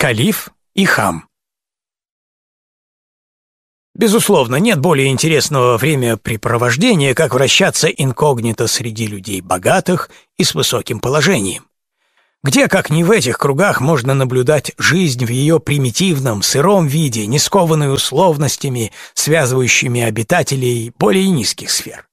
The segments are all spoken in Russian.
Калиф и хам. Безусловно, нет более интересного времяпрепровождения, как вращаться инкогнито среди людей богатых и с высоким положением. Где, как ни в этих кругах, можно наблюдать жизнь в ее примитивном, сыром виде, не скованной условностями, связывающими обитателей более низких сфер.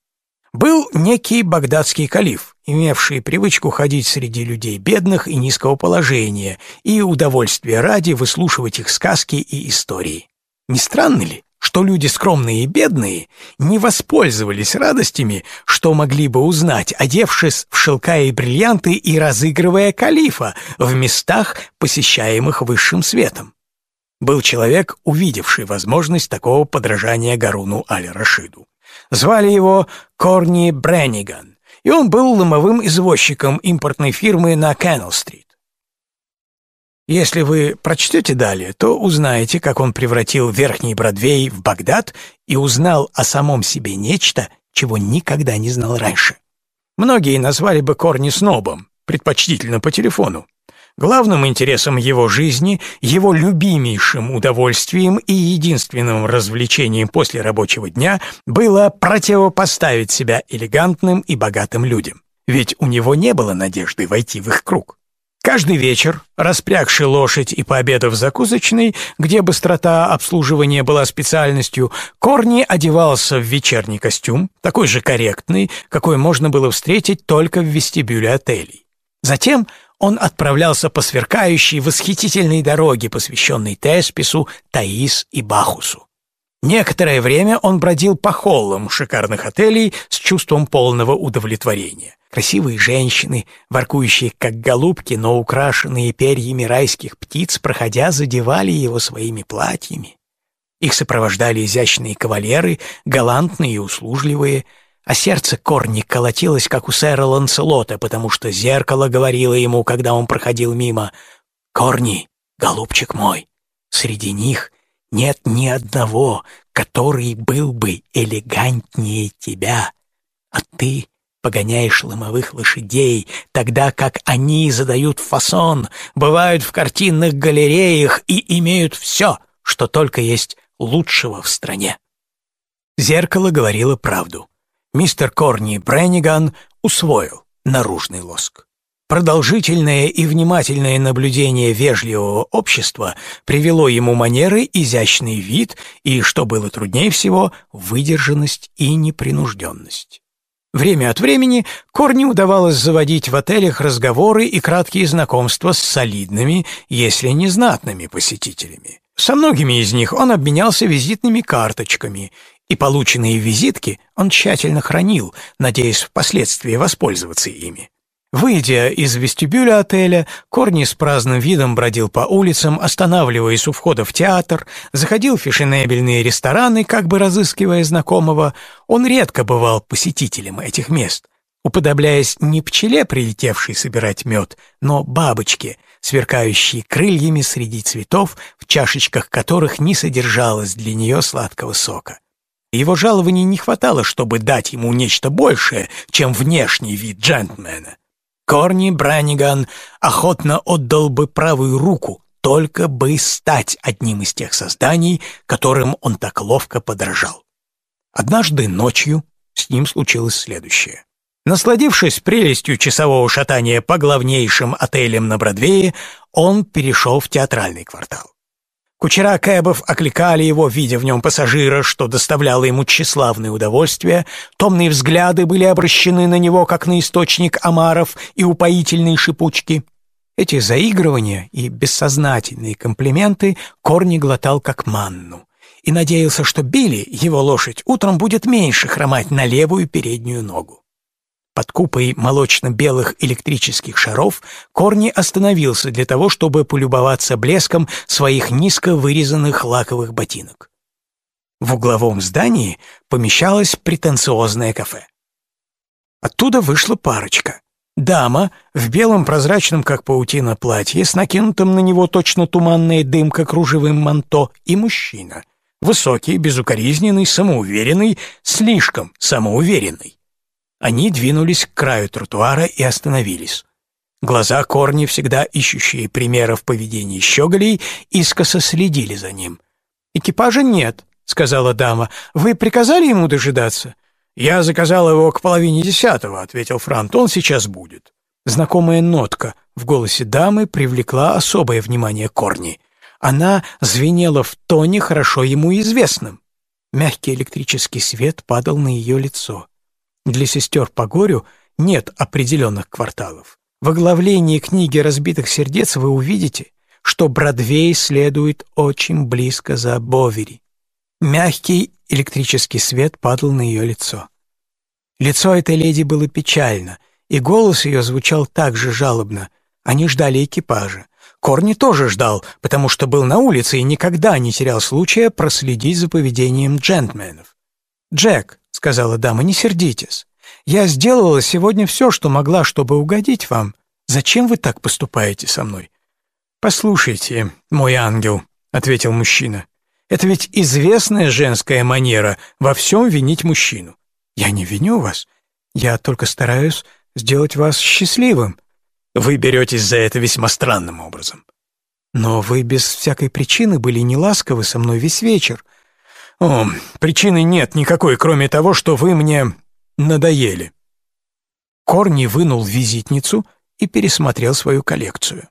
Был некий багдадский калиф, имевший привычку ходить среди людей бедных и низкого положения и удовольствие ради выслушивать их сказки и истории. Не странно ли, что люди скромные и бедные не воспользовались радостями, что могли бы узнать, одевшись в шелка и бриллианты и разыгрывая калифа в местах, посещаемых высшим светом? Был человек, увидевший возможность такого подражания Гаруну Аль-Рашиду. Звали его Корни Бренниган, и он был ломовым извозчиком импортной фирмы на Кеннелл-стрит. Если вы прочтете далее, то узнаете, как он превратил Верхний Бродвей в Багдад и узнал о самом себе нечто, чего никогда не знал раньше. Многие назвали бы Корни снобом, предпочтительно по телефону. Главным интересом его жизни, его любимейшим удовольствием и единственным развлечением после рабочего дня было противопоставить себя элегантным и богатым людям. Ведь у него не было надежды войти в их круг. Каждый вечер, распрягши лошадь и пообедав в закусочной, где быстрота обслуживания была специальностью, Корни одевался в вечерний костюм, такой же корректный, какой можно было встретить только в вестибюле отелей. Затем он отправлялся по сверкающей восхитительной дороге, посвященной Теспису, Таис и Бахусу. Некоторое время он бродил по холлам шикарных отелей с чувством полного удовлетворения. Красивые женщины, воркующие как голубки, но украшенные перьями райских птиц, проходя, задевали его своими платьями. Их сопровождали изящные кавалеры, галантные и услужливые – а сердце Корни колотилось, как у сэра Ланселота, потому что зеркало говорило ему, когда он проходил мимо, «Корни, голубчик мой, среди них нет ни одного, который был бы элегантнее тебя, а ты погоняешь ломовых лошадей, тогда как они задают фасон, бывают в картинных галереях и имеют все, что только есть лучшего в стране». Зеркало говорило правду мистер Корни Бренниган усвоил наружный лоск. Продолжительное и внимательное наблюдение вежливого общества привело ему манеры, изящный вид и, что было труднее всего, выдержанность и непринужденность. Время от времени Корни удавалось заводить в отелях разговоры и краткие знакомства с солидными, если не знатными посетителями. Со многими из них он обменялся визитными карточками и полученные визитки он тщательно хранил, надеясь впоследствии воспользоваться ими. Выйдя из вестибюля отеля, Корни с праздным видом бродил по улицам, останавливаясь у входа в театр, заходил в фешенебельные рестораны, как бы разыскивая знакомого. Он редко бывал посетителем этих мест, уподобляясь не пчеле, прилетевшей собирать мед, но бабочке, сверкающей крыльями среди цветов, в чашечках которых не содержалось для нее сладкого сока. Его жалований не хватало, чтобы дать ему нечто большее, чем внешний вид джентльмена. Корни Браниган охотно отдал бы правую руку, только бы стать одним из тех созданий, которым он так ловко подражал. Однажды ночью с ним случилось следующее. Насладившись прелестью часового шатания по главнейшим отелям на Бродвее, он перешел в театральный квартал. Кучера кэбов окликали его, видя в нем пассажира, что доставляло ему тщеславное удовольствие. Томные взгляды были обращены на него, как на источник омаров и упоительные шипучки. Эти заигрывания и бессознательные комплименты Корни глотал как манну и надеялся, что Билли, его лошадь, утром будет меньше хромать на левую переднюю ногу. Под купой молочно-белых электрических шаров Корни остановился для того, чтобы полюбоваться блеском своих низко вырезанных лаковых ботинок. В угловом здании помещалось претенциозное кафе. Оттуда вышла парочка. Дама в белом прозрачном, как паутина, платье, с накинутым на него точно туманная дымка кружевым манто, и мужчина. Высокий, безукоризненный, самоуверенный, слишком самоуверенный. Они двинулись к краю тротуара и остановились. Глаза Корни, всегда ищущие примеров поведения щеголей, искоса следили за ним. «Экипажа нет», — сказала дама. «Вы приказали ему дожидаться?» «Я заказал его к половине десятого», — ответил Франт. «Он сейчас будет». Знакомая нотка в голосе дамы привлекла особое внимание Корни. Она звенела в тоне, хорошо ему известным. Мягкий электрический свет падал на ее лицо. Для сестер по горю нет определенных кварталов. В оглавлении книги «Разбитых сердец» вы увидите, что Бродвей следует очень близко за Бовери. Мягкий электрический свет падал на ее лицо. Лицо этой леди было печально, и голос ее звучал так же жалобно. Они ждали экипажа. Корни тоже ждал, потому что был на улице и никогда не терял случая проследить за поведением джентльменов. «Джек», — сказала дама, — «не сердитесь. Я сделала сегодня все, что могла, чтобы угодить вам. Зачем вы так поступаете со мной?» «Послушайте, мой ангел», — ответил мужчина, — «это ведь известная женская манера во всем винить мужчину. Я не виню вас, я только стараюсь сделать вас счастливым. Вы беретесь за это весьма странным образом. Но вы без всякой причины были неласковы со мной весь вечер. О, причины нет никакой, кроме того, что вы мне надоели. Корни вынул визитницу и пересмотрел свою коллекцию.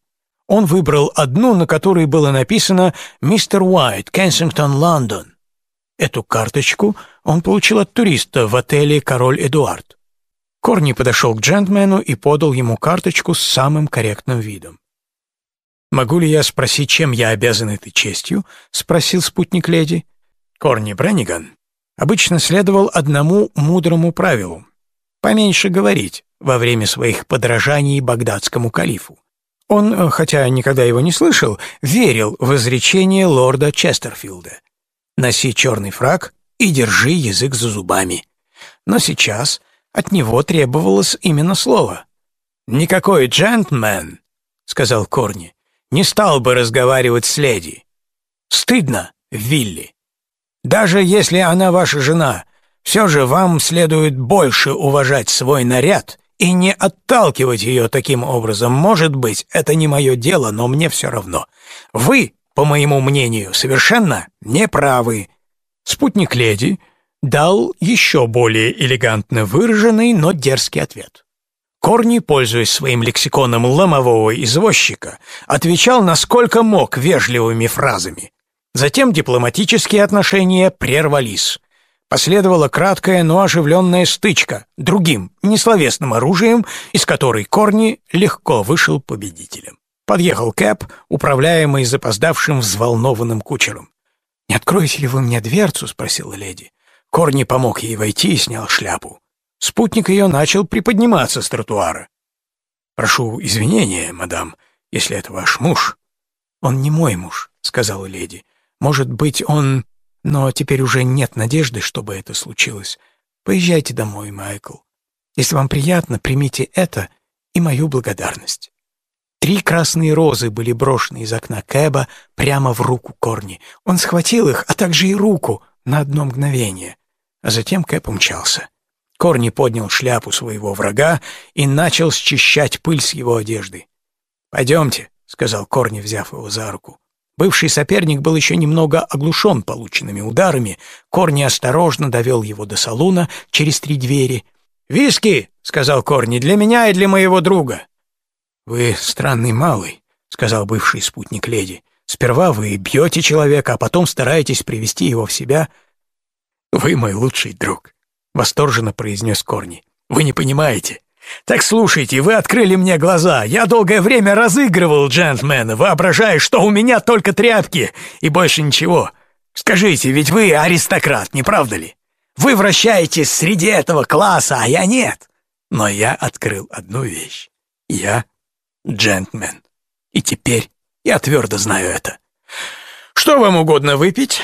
Он выбрал одну, на которой было написано «Мистер Уайт, Кенсингтон, Лондон». Эту карточку он получил от туриста в отеле «Король Эдуард». Корни подошел к джентльмену и подал ему карточку с самым корректным видом. «Могу ли я спросить, чем я обязан этой честью?» — спросил спутник леди. Корни Бренниган обычно следовал одному мудрому правилу — поменьше говорить во время своих подражаний багдадскому калифу. Он, хотя никогда его не слышал, верил в изречение лорда Честерфилда «Носи черный фраг и держи язык за зубами». Но сейчас от него требовалось именно слово. «Никакой джентльмен», — сказал Корни, — «не стал бы разговаривать с леди. Стыдно, Вилли. Даже если она ваша жена, все же вам следует больше уважать свой наряд и не отталкивать ее таким образом. Может быть, это не мое дело, но мне все равно. Вы, по моему мнению, совершенно неправы. Спутник леди — дал еще более элегантно выраженный, но дерзкий ответ. Корни, пользуясь своим лексиконом ломового извозчика, отвечал насколько мог вежливыми фразами. Затем дипломатические отношения прервались. Последовала краткая, но оживленная стычка другим, несловесным оружием, из которой Корни легко вышел победителем. Подъехал Кэп, управляемый запоздавшим взволнованным кучером. «Не откроете ли вы мне дверцу?» — спросила леди. Корни помог ей войти и снял шляпу. Спутник ее начал приподниматься с тротуара. «Прошу извинения, мадам, если это ваш муж». «Он не мой муж», — сказала леди. «Может быть, он... Но теперь уже нет надежды, чтобы это случилось. Поезжайте домой, Майкл. Если вам приятно, примите это и мою благодарность». Три красные розы были брошены из окна Кэба прямо в руку Корни. Он схватил их, а также и руку на одно мгновение а затем Кэп умчался. Корни поднял шляпу своего врага и начал счищать пыль с его одежды. «Пойдемте», — сказал Корни, взяв его за руку. Бывший соперник был еще немного оглушен полученными ударами. Корни осторожно довел его до салуна через три двери. «Виски!» — сказал Корни. «Для меня и для моего друга». «Вы странный малый», — сказал бывший спутник леди. «Сперва вы бьете человека, а потом стараетесь привести его в себя». «Вы мой лучший друг», — восторженно произнес Корни. «Вы не понимаете. Так слушайте, вы открыли мне глаза. Я долгое время разыгрывал джентльмена, воображая, что у меня только тряпки и больше ничего. Скажите, ведь вы аристократ, не правда ли? Вы вращаетесь среди этого класса, а я нет. Но я открыл одну вещь. Я джентльмен. И теперь я твердо знаю это. Что вам угодно выпить?»